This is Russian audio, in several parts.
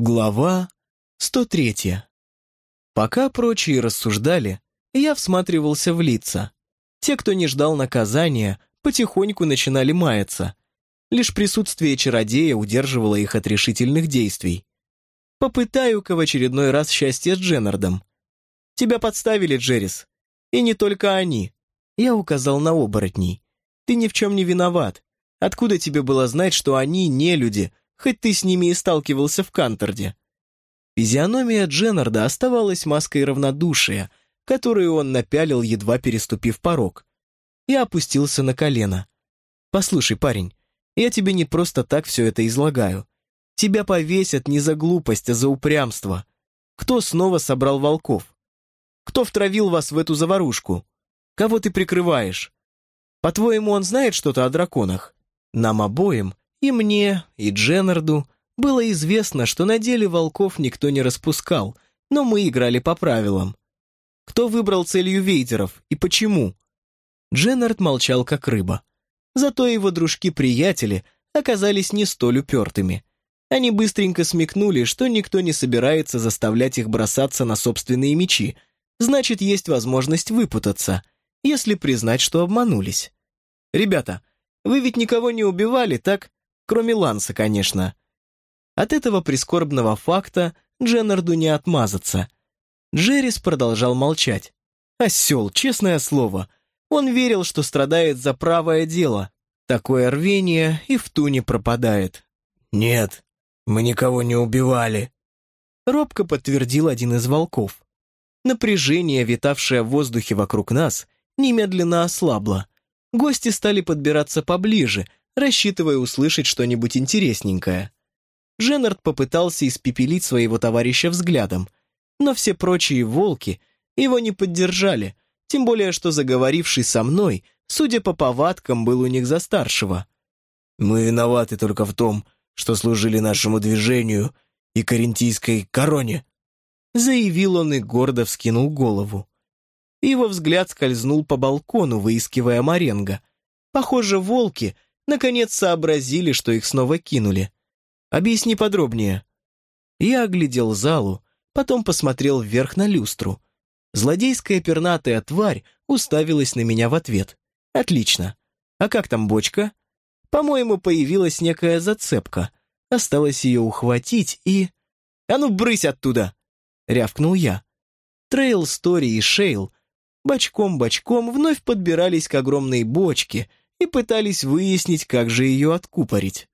Глава 103. Пока прочие рассуждали, я всматривался в лица. Те, кто не ждал наказания, потихоньку начинали маяться. Лишь присутствие чародея удерживало их от решительных действий. Попытаю-ка в очередной раз счастье с Дженнардом. Тебя подставили, Джеррис. И не только они. Я указал на оборотней. Ты ни в чем не виноват. Откуда тебе было знать, что они не люди, хоть ты с ними и сталкивался в Канторде. Физиономия Дженнарда оставалась маской равнодушия, которую он напялил, едва переступив порог. Я опустился на колено. «Послушай, парень, я тебе не просто так все это излагаю. Тебя повесят не за глупость, а за упрямство. Кто снова собрал волков? Кто втравил вас в эту заварушку? Кого ты прикрываешь? По-твоему, он знает что-то о драконах? Нам обоим и мне, и Дженнарду было известно, что на деле волков никто не распускал, но мы играли по правилам. Кто выбрал целью вейдеров и почему? Дженнард молчал как рыба. Зато его дружки-приятели оказались не столь упертыми. Они быстренько смекнули, что никто не собирается заставлять их бросаться на собственные мечи, значит, есть возможность выпутаться, если признать, что обманулись. «Ребята, вы ведь никого не убивали, так?» Кроме Ланса, конечно. От этого прискорбного факта Дженнарду не отмазаться. Джеррис продолжал молчать. Осел, честное слово. Он верил, что страдает за правое дело. Такое рвение и в туне пропадает. «Нет, мы никого не убивали», — робко подтвердил один из волков. Напряжение, витавшее в воздухе вокруг нас, немедленно ослабло. Гости стали подбираться поближе, рассчитывая услышать что-нибудь интересненькое. Дженнард попытался испепелить своего товарища взглядом, но все прочие волки его не поддержали, тем более что заговоривший со мной, судя по повадкам, был у них за старшего. «Мы виноваты только в том, что служили нашему движению и карентийской короне», заявил он и гордо вскинул голову. Его взгляд скользнул по балкону, выискивая Маренго. Похоже, волки — наконец сообразили, что их снова кинули. Объясни подробнее. Я оглядел залу, потом посмотрел вверх на люстру. Злодейская пернатая тварь уставилась на меня в ответ. Отлично. А как там бочка? По-моему, появилась некая зацепка. Осталось ее ухватить и... «А ну, брысь оттуда!» — рявкнул я. Трейл, Стори и Шейл бочком-бочком вновь подбирались к огромной бочке, и пытались выяснить, как же ее откупорить.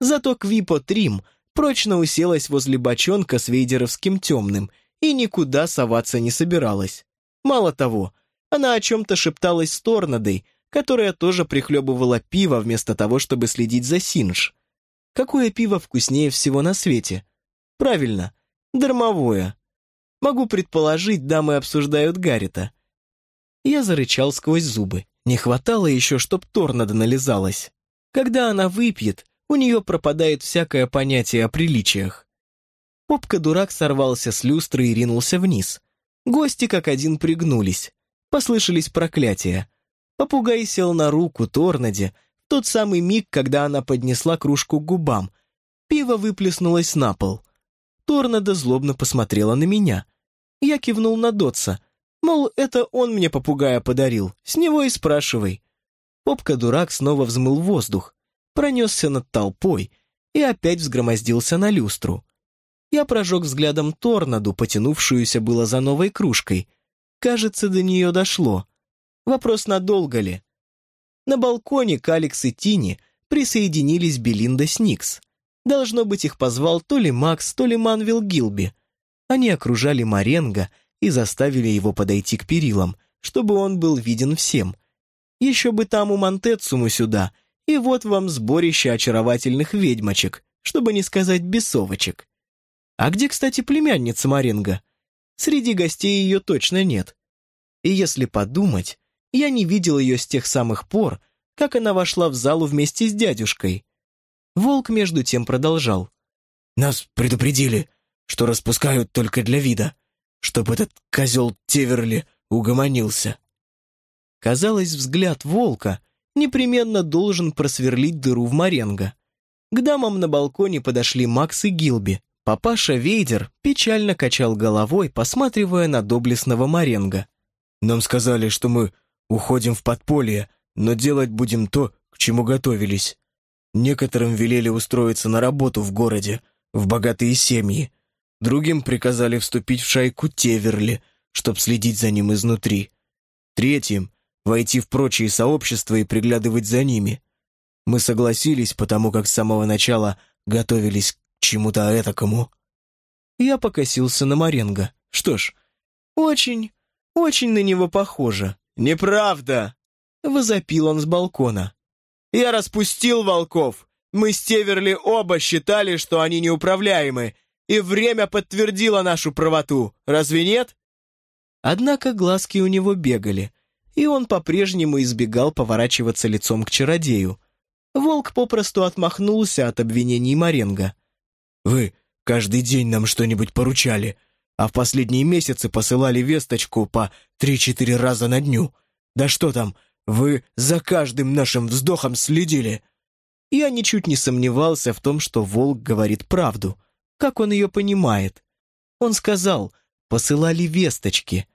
Зато Квипо Трим прочно уселась возле бочонка с вейдеровским темным и никуда соваться не собиралась. Мало того, она о чем-то шепталась с Торнадой, которая тоже прихлебывала пиво вместо того, чтобы следить за Синж. Какое пиво вкуснее всего на свете? Правильно, дармовое. Могу предположить, дамы обсуждают Гаррита. Я зарычал сквозь зубы. Не хватало еще, чтоб торнадо нализалась. Когда она выпьет, у нее пропадает всякое понятие о приличиях. Попка-дурак сорвался с люстры и ринулся вниз. Гости как один пригнулись. Послышались проклятия. Попугай сел на руку Торнаде в тот самый миг, когда она поднесла кружку к губам. Пиво выплеснулось на пол. Торнадо злобно посмотрела на меня. Я кивнул на Дотса — Мол, это он мне попугая подарил, с него и спрашивай. Попка-дурак снова взмыл воздух, пронесся над толпой и опять взгромоздился на люстру. Я прожег взглядом торнаду, потянувшуюся было за новой кружкой. Кажется, до нее дошло. Вопрос, надолго ли? На балконе к Алекс и Тини присоединились Белинда с Никс. Должно быть, их позвал то ли Макс, то ли Манвил Гилби. Они окружали Маренго и заставили его подойти к перилам, чтобы он был виден всем. Еще бы там у Монтецуму сюда, и вот вам сборище очаровательных ведьмочек, чтобы не сказать бесовочек. А где, кстати, племянница Маренго? Среди гостей ее точно нет. И если подумать, я не видел ее с тех самых пор, как она вошла в залу вместе с дядюшкой. Волк между тем продолжал. «Нас предупредили, что распускают только для вида чтобы этот козел Теверли угомонился. Казалось, взгляд волка непременно должен просверлить дыру в Маренго. К дамам на балконе подошли Макс и Гилби, Папаша Вейдер печально качал головой, посматривая на доблестного Маренга. «Нам сказали, что мы уходим в подполье, но делать будем то, к чему готовились. Некоторым велели устроиться на работу в городе, в богатые семьи. Другим приказали вступить в шайку Теверли, чтоб следить за ним изнутри. Третьим — войти в прочие сообщества и приглядывать за ними. Мы согласились, потому как с самого начала готовились к чему-то этакому. Я покосился на Маренго. Что ж, очень, очень на него похоже. «Неправда!» — возопил он с балкона. «Я распустил волков. Мы с Теверли оба считали, что они неуправляемы, и время подтвердило нашу правоту. Разве нет?» Однако глазки у него бегали, и он по-прежнему избегал поворачиваться лицом к чародею. Волк попросту отмахнулся от обвинений Маренго. «Вы каждый день нам что-нибудь поручали, а в последние месяцы посылали весточку по три-четыре раза на дню. Да что там, вы за каждым нашим вздохом следили!» Я ничуть не сомневался в том, что волк говорит правду. Как он ее понимает? Он сказал, посылали весточки.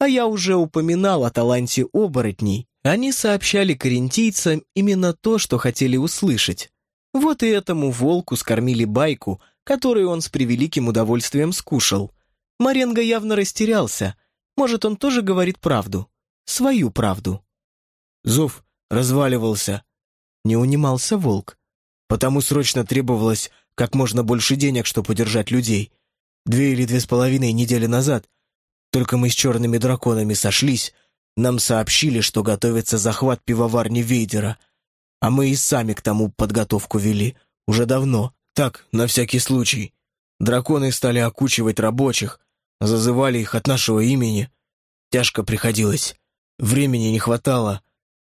А я уже упоминал о таланте оборотней. Они сообщали карентийцам именно то, что хотели услышать. Вот и этому волку скормили байку, которую он с превеликим удовольствием скушал. Маренго явно растерялся. Может, он тоже говорит правду? Свою правду. Зов разваливался. Не унимался волк. Потому срочно требовалось как можно больше денег, чтобы удержать людей. Две или две с половиной недели назад, только мы с черными драконами сошлись, нам сообщили, что готовится захват пивоварни Вейдера, а мы и сами к тому подготовку вели, уже давно, так, на всякий случай. Драконы стали окучивать рабочих, зазывали их от нашего имени. Тяжко приходилось, времени не хватало,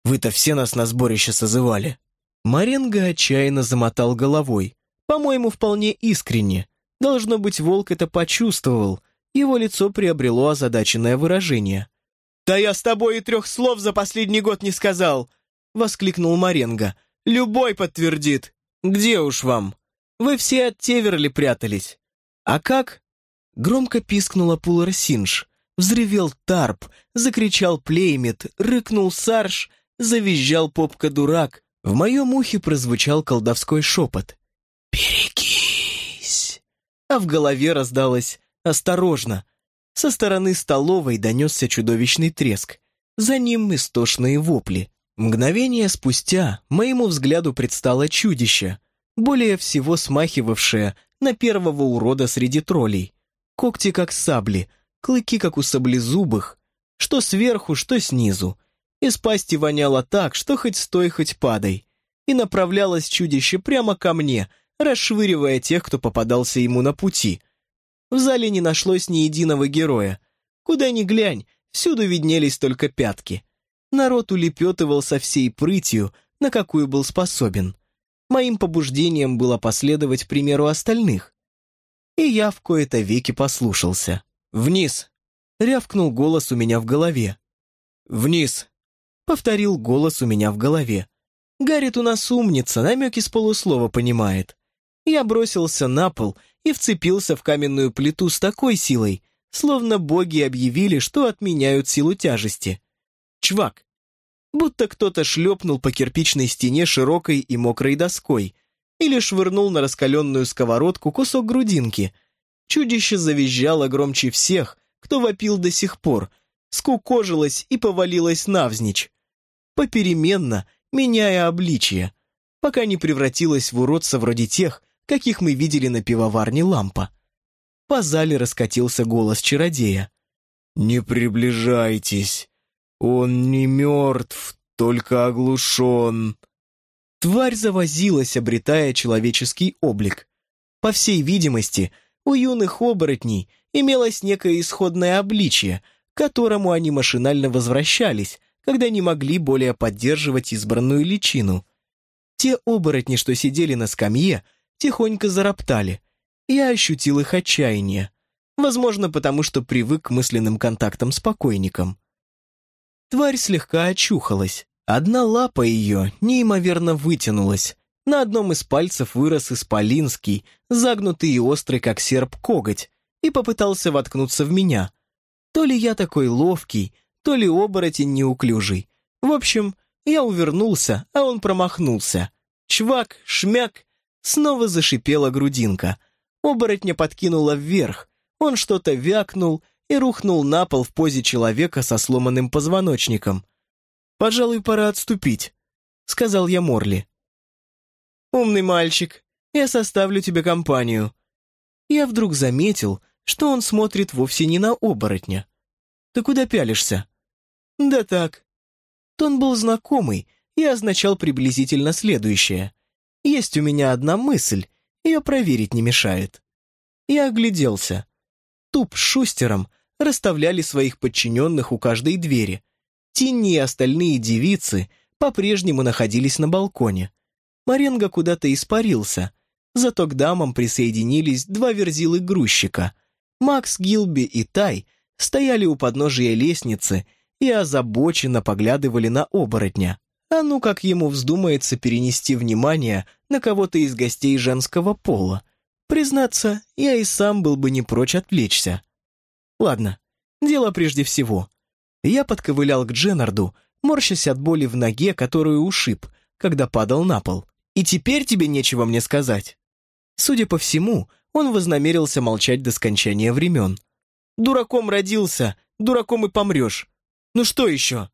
вы-то все нас на сборище созывали». Маренго отчаянно замотал головой, по-моему, вполне искренне. Должно быть, волк это почувствовал. Его лицо приобрело озадаченное выражение. «Да я с тобой и трех слов за последний год не сказал!» — воскликнул Маренго. «Любой подтвердит!» «Где уж вам? Вы все от Теверли прятались!» «А как?» Громко пискнула Пулар Синж. Взревел Тарп, закричал Плеймит, рыкнул Сарш, завизжал Попка-дурак. В моем ухе прозвучал колдовской шепот. «Берегись!» А в голове раздалось «Осторожно!» Со стороны столовой донесся чудовищный треск. За ним истошные вопли. Мгновение спустя моему взгляду предстало чудище, более всего смахивавшее на первого урода среди троллей. Когти как сабли, клыки как у саблезубых, что сверху, что снизу. Из пасти воняло так, что хоть стой, хоть падай. И направлялось чудище прямо ко мне, расшвыривая тех, кто попадался ему на пути. В зале не нашлось ни единого героя. Куда ни глянь, всюду виднелись только пятки. Народ улепетывал со всей прытью, на какую был способен. Моим побуждением было последовать примеру остальных. И я в кои-то веки послушался. «Вниз!» — рявкнул голос у меня в голове. «Вниз!» — повторил голос у меня в голове. Гаррит у нас умница, намеки с полуслова понимает. Я бросился на пол и вцепился в каменную плиту с такой силой, словно боги объявили, что отменяют силу тяжести. Чвак! Будто кто-то шлепнул по кирпичной стене широкой и мокрой доской или швырнул на раскаленную сковородку кусок грудинки. Чудище завизжало громче всех, кто вопил до сих пор, скукожилось и повалилось навзничь. Попеременно, меняя обличие, пока не превратилось в уродца вроде тех, каких мы видели на пивоварне лампа. По зале раскатился голос чародея. «Не приближайтесь, он не мертв, только оглушен». Тварь завозилась, обретая человеческий облик. По всей видимости, у юных оборотней имелось некое исходное обличие, к которому они машинально возвращались, когда не могли более поддерживать избранную личину. Те оборотни, что сидели на скамье, тихонько зароптали. Я ощутил их отчаяние. Возможно, потому что привык к мысленным контактам с покойником. Тварь слегка очухалась. Одна лапа ее неимоверно вытянулась, На одном из пальцев вырос исполинский, загнутый и острый, как серп, коготь, и попытался воткнуться в меня. То ли я такой ловкий, то ли оборотень неуклюжий. В общем, я увернулся, а он промахнулся. Чвак, шмяк, снова зашипела грудинка. Оборотня подкинула вверх, он что-то вякнул и рухнул на пол в позе человека со сломанным позвоночником. «Пожалуй, пора отступить», — сказал я Морли. «Умный мальчик, я составлю тебе компанию». Я вдруг заметил, что он смотрит вовсе не на оборотня. «Ты куда пялишься?» «Да так». Тон был знакомый и означал приблизительно следующее. «Есть у меня одна мысль, ее проверить не мешает». Я огляделся. Туп с Шустером расставляли своих подчиненных у каждой двери. Тинни и остальные девицы по-прежнему находились на балконе. Маренго куда-то испарился, зато к дамам присоединились два верзилы-грузчика. Макс, Гилби и Тай стояли у подножия лестницы и озабоченно поглядывали на оборотня. А ну как ему вздумается перенести внимание на кого-то из гостей женского пола. Признаться, я и сам был бы не прочь отвлечься. Ладно, дело прежде всего. Я подковылял к Дженнарду, морщась от боли в ноге, которую ушиб, когда падал на пол. И теперь тебе нечего мне сказать. Судя по всему, он вознамерился молчать до скончания времен. Дураком родился, дураком и помрешь. Ну что еще?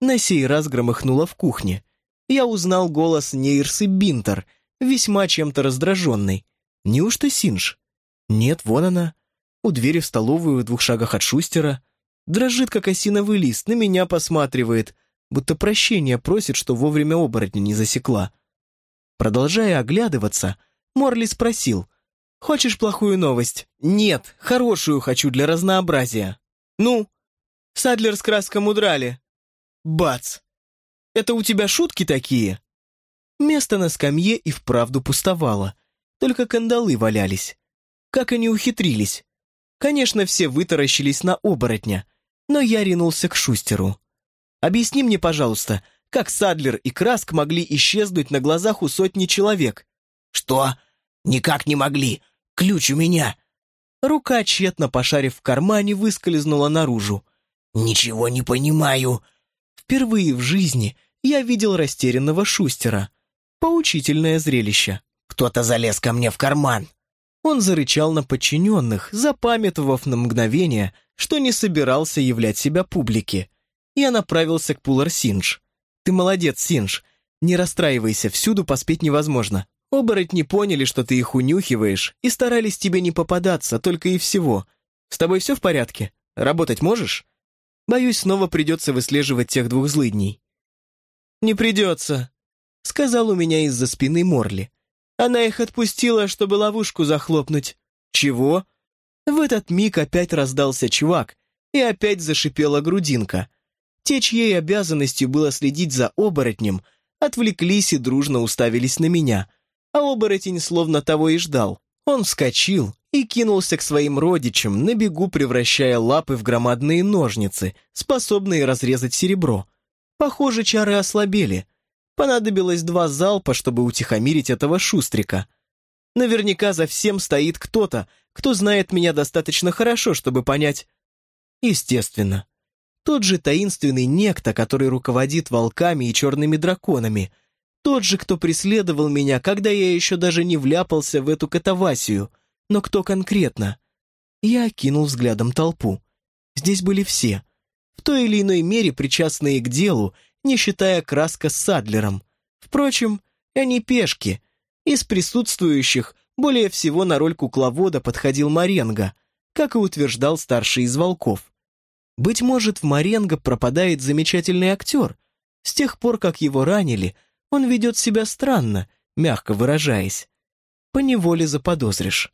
На сей раз громыхнуло в кухне. Я узнал голос Нейрсы Бинтер, весьма чем-то раздраженный. Неужто Синж? Нет, вон она. У двери в столовую в двух шагах от Шустера. Дрожит, как осиновый лист, на меня посматривает, будто прощения просит, что вовремя оборотня не засекла. Продолжая оглядываться, Морли спросил, «Хочешь плохую новость?» «Нет, хорошую хочу для разнообразия». «Ну?» «Садлер с краском удрали». «Бац! Это у тебя шутки такие?» Место на скамье и вправду пустовало, только кандалы валялись. Как они ухитрились? Конечно, все вытаращились на оборотня, но я ринулся к Шустеру. «Объясни мне, пожалуйста, как Садлер и Краск могли исчезнуть на глазах у сотни человек?» «Что? Никак не могли. Ключ у меня». Рука, тщетно пошарив в кармане, выскользнула наружу. «Ничего не понимаю». Впервые в жизни я видел растерянного Шустера. Поучительное зрелище. «Кто-то залез ко мне в карман». Он зарычал на подчиненных, запамятовав на мгновение, что не собирался являть себя публике. Я направился к Пулар Синдж. «Ты молодец, Синдж. Не расстраивайся, всюду поспеть невозможно. Оборотни поняли, что ты их унюхиваешь, и старались тебе не попадаться, только и всего. С тобой все в порядке? Работать можешь? Боюсь, снова придется выслеживать тех двух злыдней». «Не придется», — сказал у меня из-за спины Морли. Она их отпустила, чтобы ловушку захлопнуть. Чего? В этот миг опять раздался чувак, и опять зашипела грудинка. Те, чьей обязанностью было следить за оборотнем, отвлеклись и дружно уставились на меня, а оборотень словно того и ждал. Он вскочил и кинулся к своим родичам, на бегу превращая лапы в громадные ножницы, способные разрезать серебро. Похоже, чары ослабели — Понадобилось два залпа, чтобы утихомирить этого шустрика. Наверняка за всем стоит кто-то, кто знает меня достаточно хорошо, чтобы понять. Естественно. Тот же таинственный некто, который руководит волками и черными драконами. Тот же, кто преследовал меня, когда я еще даже не вляпался в эту катавасию. Но кто конкретно? Я окинул взглядом толпу. Здесь были все. В той или иной мере причастные к делу не считая краска с Садлером. Впрочем, они пешки. Из присутствующих более всего на роль кукловода подходил Маренго, как и утверждал старший из волков. Быть может, в Маренго пропадает замечательный актер. С тех пор, как его ранили, он ведет себя странно, мягко выражаясь. Поневоле заподозришь.